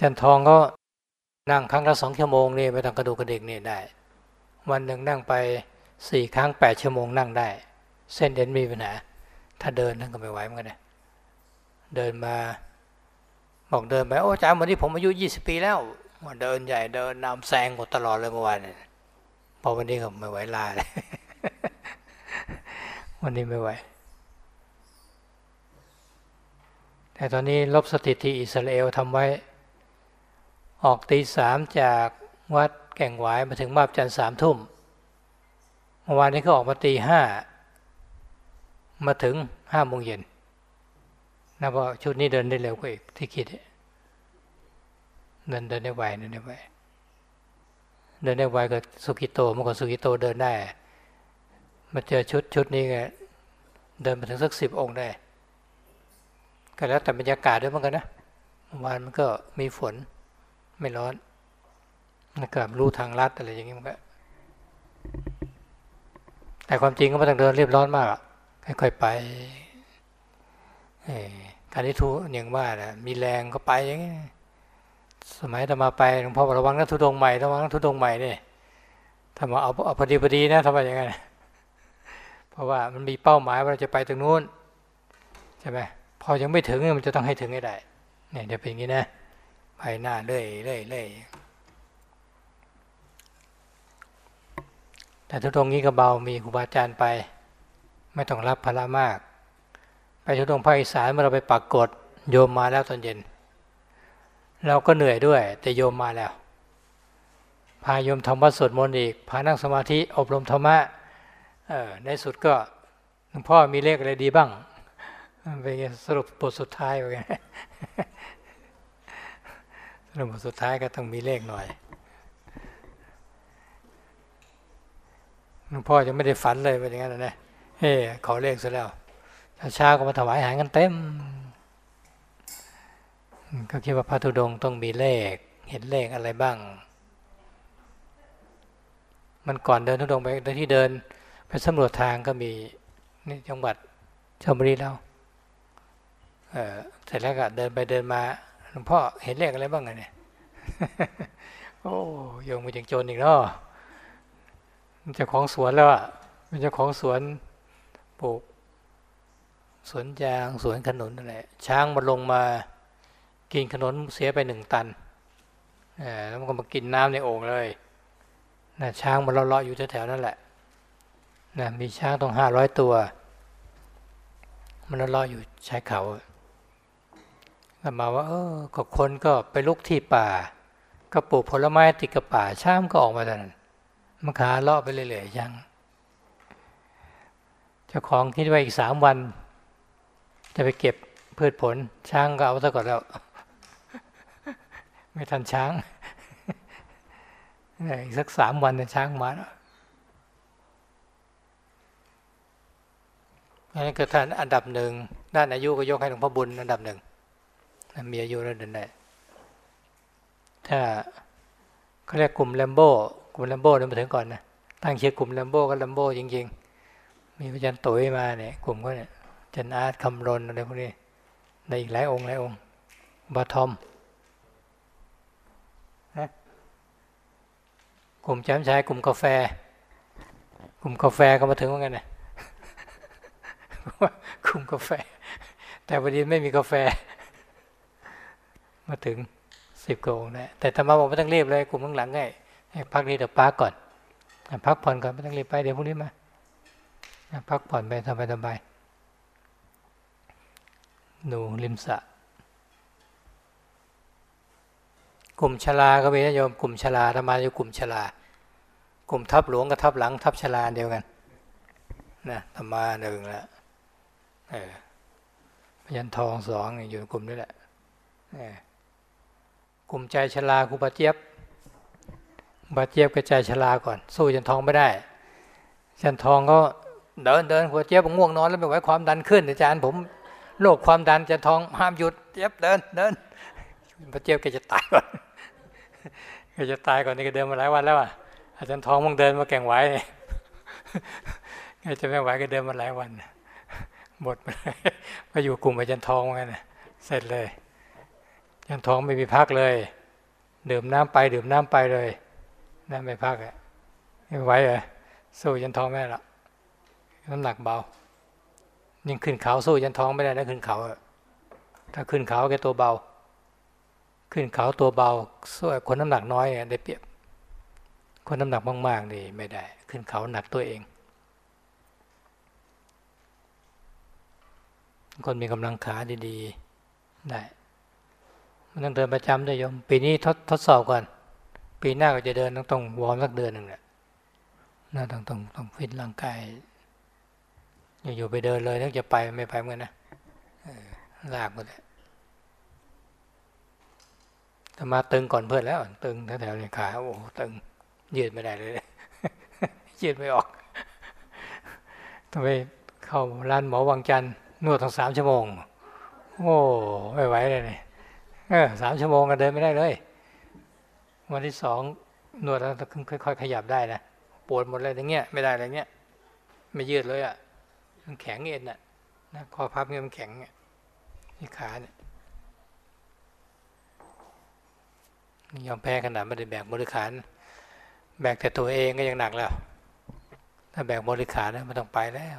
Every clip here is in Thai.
จันทองก็นั่งครั้งละสองชั่วโมงนี่ไม่ต้องกระดูกกระดิกนี่ได้ วันหนึ่งนั่งไปสี่ครั้งแปดชั่วโมงนั่งได้ เส้นเอ็นมีปัญหาถ้าเดินนั่นก็ไม่ไหวเหมือนกันนะเดินมาบอกเดินไปโอ้อาจารย์วันนี้ผมอายุยี่สิบปีแล้วมาเดินใหญ่เดินนำแซงหมดตลอดเลยเมื่อวานเนี่ยพอวันนี้ก็ไม่ไหวลาเลยวันนี้ไม่ไหวแต่ตอนนี้ลบสถิติอิสราเอลทำไว้ ออกตีสามจากวัดแก่งหวายมาถึงมาบจันทร์สามทุ่มเมื่อวานนี้ก็ออกมาตีห้ามาถึงห้าโมงเย็นนะเพราะชุดนี้เดินได้เร็วกว่าอีกที่คิดเดินเดินได้ไวเดินได้ไวเดินได้ไวกับสุกิโตเมื่อก่อนสุกิโตเดินได้ มาเจอชุดชุดนี้ไงเดินมาถึงสักสิบองค์ได้ ก็แล้วแต่บรรยากาศด้วยเหมือนกันนะเมื่อวานมันก็มีฝน ไม่ร้อนนะกับรู้ทางลัดอะไรอย่างนี้มันก็แต่ความจริงก็ไม่ต้องเดินเรียบร้อนมากค่อยๆไปการที่ทุอย่างว่านะมีแรงก็ไปอย่างนี้สมัยธรรมาไปหลวงพ่อระวังนะทุดงใหม่ระวังนะทุดงใหม่เนี่ยถ้ามาเอาเอาพอดีพอดีนะทำไมอย่างนั้นเพราะว่ามันมีเป้าหมายว่าเราจะไปตรงนู้นใช่ไหมพอยังไม่ถึงมันจะต้องให้ถึงให้ได้เนี่ยจะเป็นอย่างนี้นะ ไปหน้าเรื่อยเรื่อยเรื่อยแต่ทุดงนี้ก็เบามีครูบาอาจารย์ไป ไม่ต้องรับภาระมาก ไปทุดงภาคอีสานเมื่อเราไปปักกดโยมมาแล้วตอนเย็น เราก็เหนื่อยด้วย แต่โยมมาแล้ว พาโยมทำวัดสวดมนต์อีก พานั่งสมาธิอบรมธรรมะในสุดก็หลวงพ่อมีเลขอะไรดีบ้างเป็นสรุปบทสุดท้ายไป สรุปบทสุดท้ายก็ต้องมีเลขหน่อยหลวงพ่อยังไม่ได้ฝันเลยเป็นอย่างนั้นนะเฮ้ขอเลขซะแล้วเช้าก็มาถวายอาหารกันเต็ม ก็คิดว่าพระธุดงต้องมีเลข เห็นเลขอะไรบ้าง มันก่อนเดินธุดงไปที่เดิน ไปสำรวจทางก็มีนี่จังหวัดชลบุรีแล้วเออเสร็จแล้วก็เดินไปเดินมาหลวงพ่อเห็นเลขอะไรบ้างไงเนี่ย โอ้ยงมาจังโจรอีกเนาะมันจะของสวนแล้วอะมันจะของสวนปลูกสวนยางสวนขนุนอะไรช้างมันลงมากินขนุนเสียไปหนึ่งตันแล้วมันก็มากินน้ำในโอ่งเลยนะช้างมันเลาะๆอยู่แถวๆนั่นแหละนะมีช้างต้องห้าร้อยตัว มันเลาะอยู่ชายเขา มาว่า เออก็คนก็ไปลุกที่ป่า ก็ปลูกผลไม้ติดกับป่าช้างก็ออกมาแต่นั้นมันขาเลาะไปเรื่อยๆยังเจ้าของคิดว่าอีกสามวัน จะไปเก็บพืชผล ช้างก็เอาซะก่อนแล้ว ไม่ทันช้างอีกสักสามวันช้างมาแล้วนั่นคือท่านอันดับหนึ่งด้านอายุก็ยกให้หลวงพ่อบุญอันดับหนึ่ง มีอายุแล้วเดินได้ถ้าเขาเรียกกลุ่มแลมโบ้กลุ่มแลมโบ้เนี่ยมาถึงก่อนนะตั้งเชียร์กลุ่มแลมโบ้ก็แลมโบ้จริง ๆ มีพระจันตุ๋ยมาเนี่ยกลุ่มก็เนี่ยจันอาร์ตคำรนอะไรพวกนี้ในอีกหลายองค์หลายองค์บาทอมนะกลุ่มแ้มชายกลุ่มกาแฟ กลุ่มกาแฟก็มาถึงว่าไงนะกลุ่มกาแฟ แต่วันนี้ไม่มีกาแฟ มาถึงสิบกว่าองค์นะแต่ธรรมะบอกไม่ต้องรีบเลยกลุ่มข้างหลังไงให้พักนี้เดี๋ยวพักก่อนพักผ่อนก่อนไม่ต้องรีบไปเดี๋ยวพรุ่งนี้มาพักผ่อนไปสบายสบายหนูริมสะกลุ่มชลาก็มีนะโยมกลุ่มชลาธรรมาอยู่กลุ่มชลากลุ่มทับหลวงกับทับหลัง ทับชลาเดียวกันนะธรรมาหนึ่งละเออพยันทองสองอยู่กลุ่มนี้แหละ กลุ่มใจชลาครูบาเจี๊ยบบาเจี๊ยบกระจายชลาก่อน สู้จันทองไม่ได้จันทองก็เดินเดินครูเจี๊ยบง่วงนอนแล้วไม่ไหวความดันขึ้น อาจารย์ผมโรคความดันจันทองห้ามหยุดเจี๊ยบเดินเดินบาเจี๊ยบแกจะตายก่อนแกจะตายก่อนนี่ก็เดินมาหลายวันแล้วอะอาจารย์ทองมึงเดินมาแก่งไหวแกจะไม่ไหวก็เดินมาหลายวันหมดไปอยู่กลุ่มอาจารย์ทองเหมือนกันเสร็จเลย ยันท้องไม่มีพักเลย ดื่มน้ำไปดื่มน้ำไปเลยน้ำไม่พักอะไม่ไหวเลยสู้ยันท้องไม่ได้หรอกน้ำหนักเบายิ่งขึ้นเขาสู้ยันท้องไม่ได้นะขึ้นเขาถ้าขึ้นเขาแกตัวเบา ขึ้นเขาตัวเบาสู้คนน้ำหนักน้อยได้เปรียบ คนน้ำหนักมากๆนี่ไม่ได้ ขึ้นเขาหนักตัวเอง คนมีกำลังขาดีๆได้ ต้องเดินประจำด้วยโยม ปีนี้ทดทดสอบก่อน ปีหน้าก็จะเดินต้องต้องวอร์มสักเดือนหนึ่งแหละน่าต้องต้องต้องฟิตร่างกายอยู่ไปเดินเลยนึกจะไปไม่ไปเหมือนนะลากหมดเลยธรรมาตึงก่อนเพื่อนแล้ว ตึงแถวๆในขาโอ้ตึงยืดไม่ได้เลยยืดไม่ออกต้องไปเข้าร้านหมอวังจันทร์นวดทั้งสามชั่วโมง โอ้ไม่ไหวเลยเนี่ย ออสามชั่วโมงก็เดินไม่ได้เลย วันที่สองนวดแล้วค่อยๆขยับได้นะปวดหมดเลยอย่างเงี้ยไม่ได้อะไรเงี้ยไม่ยืดเลยอะมันแข็งเอ็นอะนะคอพับเงี้ยมันแข็งเนี่ยที่ขาเนี่ยยอมแพ้ขนาดไม่ได้แบกบริขาร แบกแต่ตัวเองก็ยังหนักแล้ว ถ้าแบกบริขารแล้วไม่ต้องไปแล้ว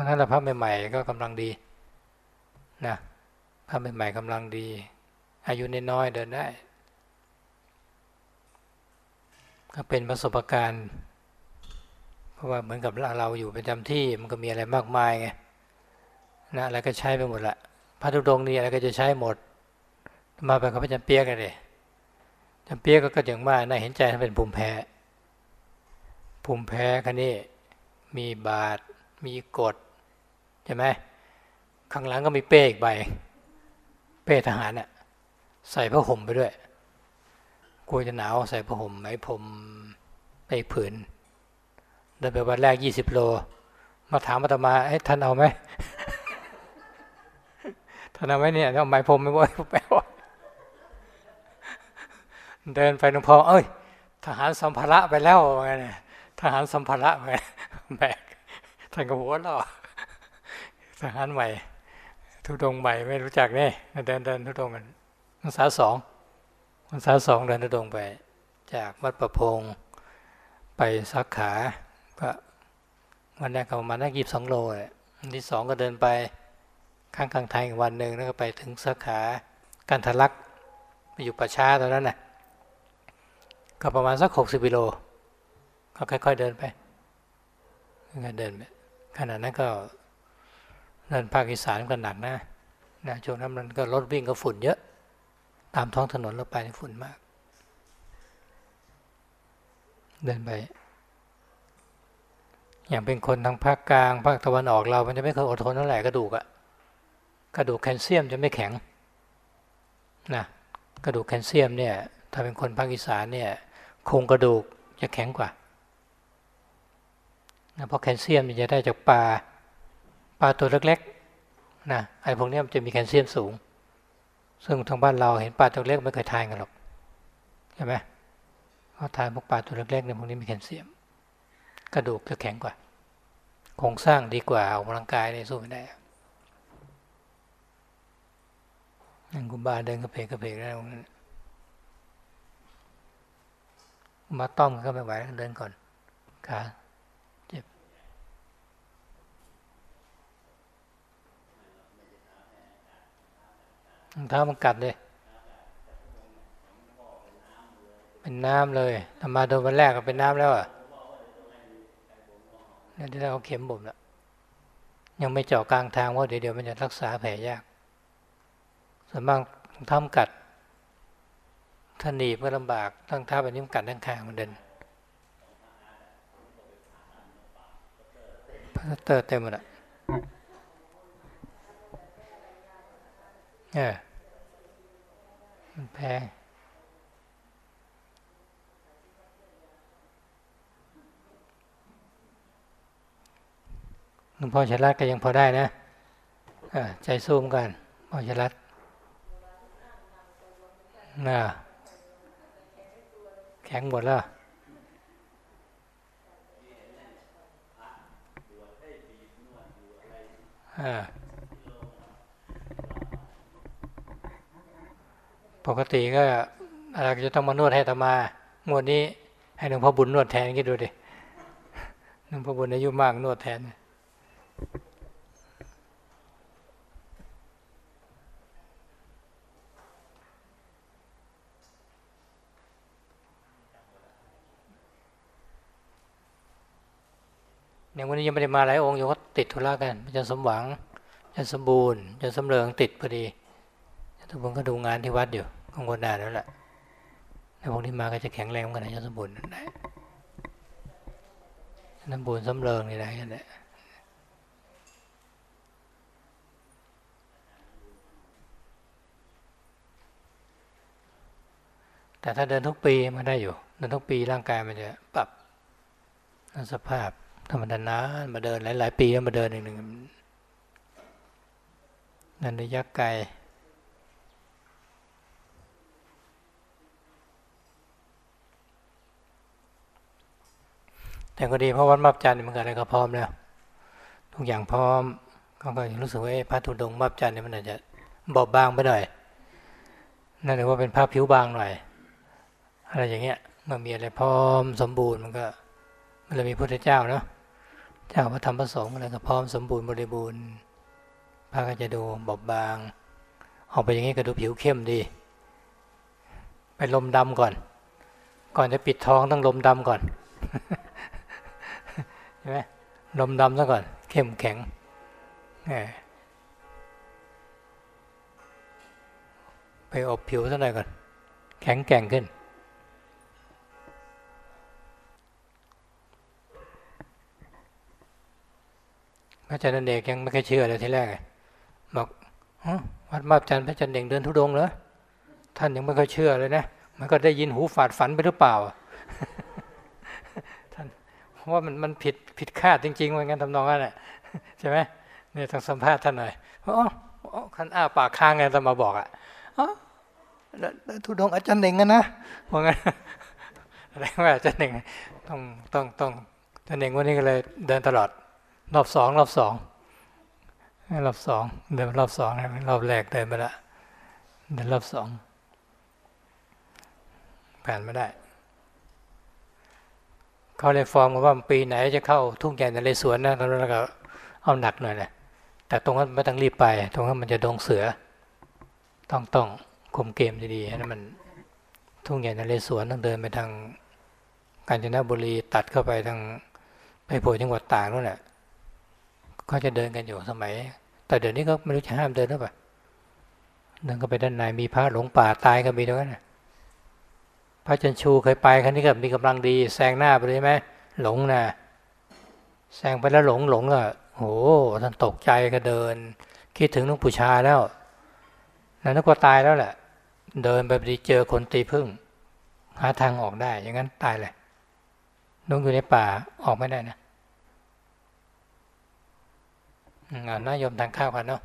นั้นเราพับใหม่ ๆ ก็กำลังดีนะ พับใหม่ๆกำลังดี อายุน้อยๆเดินได้ ก็เป็นประสบการณ์ เพราะว่าเหมือนกับเราอยู่ประจำที่มันก็มีอะไรมากมายไงนะอะไรก็ใช้ไปหมดละพระธุดงนี่อะไรก็จะใช้หมด มาไปกับพระจำเปียกกันเลยจำเปียกก็อย่างมากน่าเห็นใจท่านเป็นภูมิแพ้ ภูมิแพ้คันนี้มีบาดมีกดใช่ไหมข้างหลังก็มีเป้อีกใบ เป้ทหารน่ะใส่ผ้าห่มไปด้วยกลัวจะหนาวใส่ผ้าห่มไหมผมไปผืนเดินไปวันแรกยี่สิบโล มาถามอาตมาไอ้ท่านเอาไหมท่านเอาไหมเนี่ยเอาไม้ผมไม่บ่อยแปลว่าเดินไปหลวงพ่อเอ้ย ทหารสัมภาระไปแล้วไงเนี่ยทหารสัมภาระไปแบกท่านก็หัวเราะทหารใหม่ ทุดงใหม่ไม่รู้จักเนี่เดินเดินทุดงกันภาษาสองภาษาสองเดินทุดงไป จากวัดประพงไปสักขาก็วันแรกก็ประมาณนักยีบสองโลเลยวันที่สองก็เดินไปข้างกลางทางอีกวันหนึ่งแล้วก็ไปถึงสักขากันทะลักไปอยู่ป่าช้าตอนนั้นน่ะก็ประมาณสักหกสิบกิโล ก็ค่อย ๆเดินไปเดินไปขณะนั้นก็ เดินภาคอีสานก็หนักนะนะช่วงนั้นมันก็รถวิ่งก็ฝุ่นเยอะ ตามท้องถนนเราไปฝุ่นมาก เดินไป อย่างเป็นคนทางภาคกลางภาคตะวันออกเรา มันจะไม่เคยอดทนเท่าไหร่กระดูกอะกระดูกแคลเซียมจะไม่แข็งนะกระดูกแคลเซียมเนี่ยถ้าเป็นคนภาคอีสานเนี่ยโครงกระดูกจะแข็งกว่านะเพราะแคลเซียมมันจะได้จากปลา ปลาตัวเล็กๆนะไอ้พวกนี้มันจะมีแคลเซียมสูง ซึ่งทางบ้านเราเห็นปลาตัวเล็กไม่เคยทานกันหรอกใช่ไหมเขาทานพวกปลาตัวเล็กๆเนี่ยพวกนี้มีแคลเซียม กระดูกจะแข็งกว่าโครงสร้างดีกว่าออกกำลังกายเนี่ยสู้ไม่ได้นั่งกุบาเดินกระเพกกระเพกได้ตรงนั้นมาต้อมก็ไม่ไหวเดินก่อนขาเจ็บ เท้ามันกัดเลย เป็นน้ำเลยทำมาโดนวันแรกก็เป็นน้ำแล้วอะเนี่ยที่เราเข็มบ่มแล้วยังไม่เจาะกลางทางว่าเดี๋ยวเดี๋ยวมันจะรักษาแผลยากส่วนมากทำกัดถ้าหนีบก็ลำบากตั้งท่าแบบนี้มันกัดทั้งคางมันเดินพลาสเตอร์เต็มหมดอะ เออมันแพงหลวงพ่อชลัดก็ยังพอได้นะใจสู้มกันพ่อชลัดน่ะแข็งหมดแล้วอ่า ปกติก็อะไรจะต้องมานวดให้ตมางวดนี้ให้หลวงพ่อบุญนวดแทนคิดดูดิหลวงพ่อบุญอายุมากนวดแทนอย่างวันนี้ยังไม่ได้มาหลายองค์โยก็ติดธุระกันจะสมหวังจะสมบูรณ์จะสำเริงติดพอดี ทุกคนก็ดูงานที่วัดอยู่กังวลหน้าแล้วแหละแล้วพวกนี้มาก็จะแข็งแรงกันนะจะสมบูรณ์ได้สมบูรณ์สำเริงนี่ได้กันแหละแต่ถ้าเดินทุกปีมันได้อยู่เดินทุกปีร่างกายมันจะปรับสภาพธรรมดานานมาเดินหลาย ๆ ปีแล้วมาเดินหนึ่งหนึ่นระยะไกล แต่ก็ดีเพราะวัดมับจันทร์มันก็อะไรก็พร้อมแล้ว ทุกอย่างพร้อมก็ก็รู้สึกว่าพระธุดงมับจันทร์เนี่ยมันอาจจะบอบบางไปหน่อยนั่นถือว่าเป็นภาพผิวบางหน่อย อะไรอย่างเงี้ยมันมีอะไรพร้อมสมบูรณ์มันก็มันเลยมีพุทธเจ้าเนาะเจ้าพระธรรมพระสงฆ์อะไรก็พร้อมสมบูรณ์บริบูรณ์พระก็จะดูบอบบาง ออกไปอย่างนี้ก็ดูผิวเข้มดีไปลมดำก่อน ก่อนจะปิดท้องต้องลมดำก่อน ใช่ไหมลมดำซะก่อน เข้มแข็งไปอบผิวซะหน่อยก่อน แข็งแกร่งขึ้น พระอาจารย์เด็กยังไม่เคยเชื่อเลยทีแรกบอกวัดมาบจันทร์พระอาจารย์เด่งเดินทุดงเหรอท่านยังไม่เคยเชื่อเลยนะ มันก็ได้ยินหูฝาดฝันไปหรือเปล่า เพราะว่ามันมันผิดผิดคาดจริงๆเหมือนกันทำนองนั้นแหละใช่ไหมเนี่ยต้องสัมภาษณ์ท่านหน่อยอ๋อคันอ้าปากค้างไงจะมาบอกอะอ๋อทุดงอาจารย์เด่งนะว่างั้นอะไรว่าอาจารย์เด่งต้องต้องต้องอาจารย์เด่งวันนี้ก็เลยเดินตลอดรอบสองรอบสองรอบสองเดินรอบสองรอบแรกเดินไปละเดินรอบสองผ่านไม่ได้ เขาเลยฟอร์มว่าปีไหนจะเข้าทุ่งใหญ่ในเรสวนนะตอนนั้นก็เอาหนักหน่อยนะแต่ตรงนั้นไม่ต้องรีบไป ตรงนั้นมันจะดงเสือ ต้องต้องคุมเกมดีๆนะมันทุ่งใหญ่ในเรสวนต้องเดินไปทางกาญจนบุรีตัดเข้าไปทางไปโผล่จังหวัดตากนั่นแหละก็จะเดินกันอยู่สมัย แต่เดี๋ยวนี้ก็ไม่รู้จะห้ามเดินหรือเปล่าเดินก็ไปด้านในมีพระหลงป่าตายก็มีตรงนั้นนะ พระจันชูเคยไปครั้งนี้ก็มีกำลังดีแซงหน้าไปเลยไหมหลงนะแซงไปแล้วหลงหลงอะโหท่านตกใจก็เดิน คิดถึงลุงปู่ชาแล้วนั้นก็ตายแล้วแหละ เดินไปดีเจอคนตีพึ่ง หาทางออกได้ อย่างนั้นตายเลยลุงอยู่ในป่าออกไม่ได้นะงานน่ายมทางข้าวกันเนาะ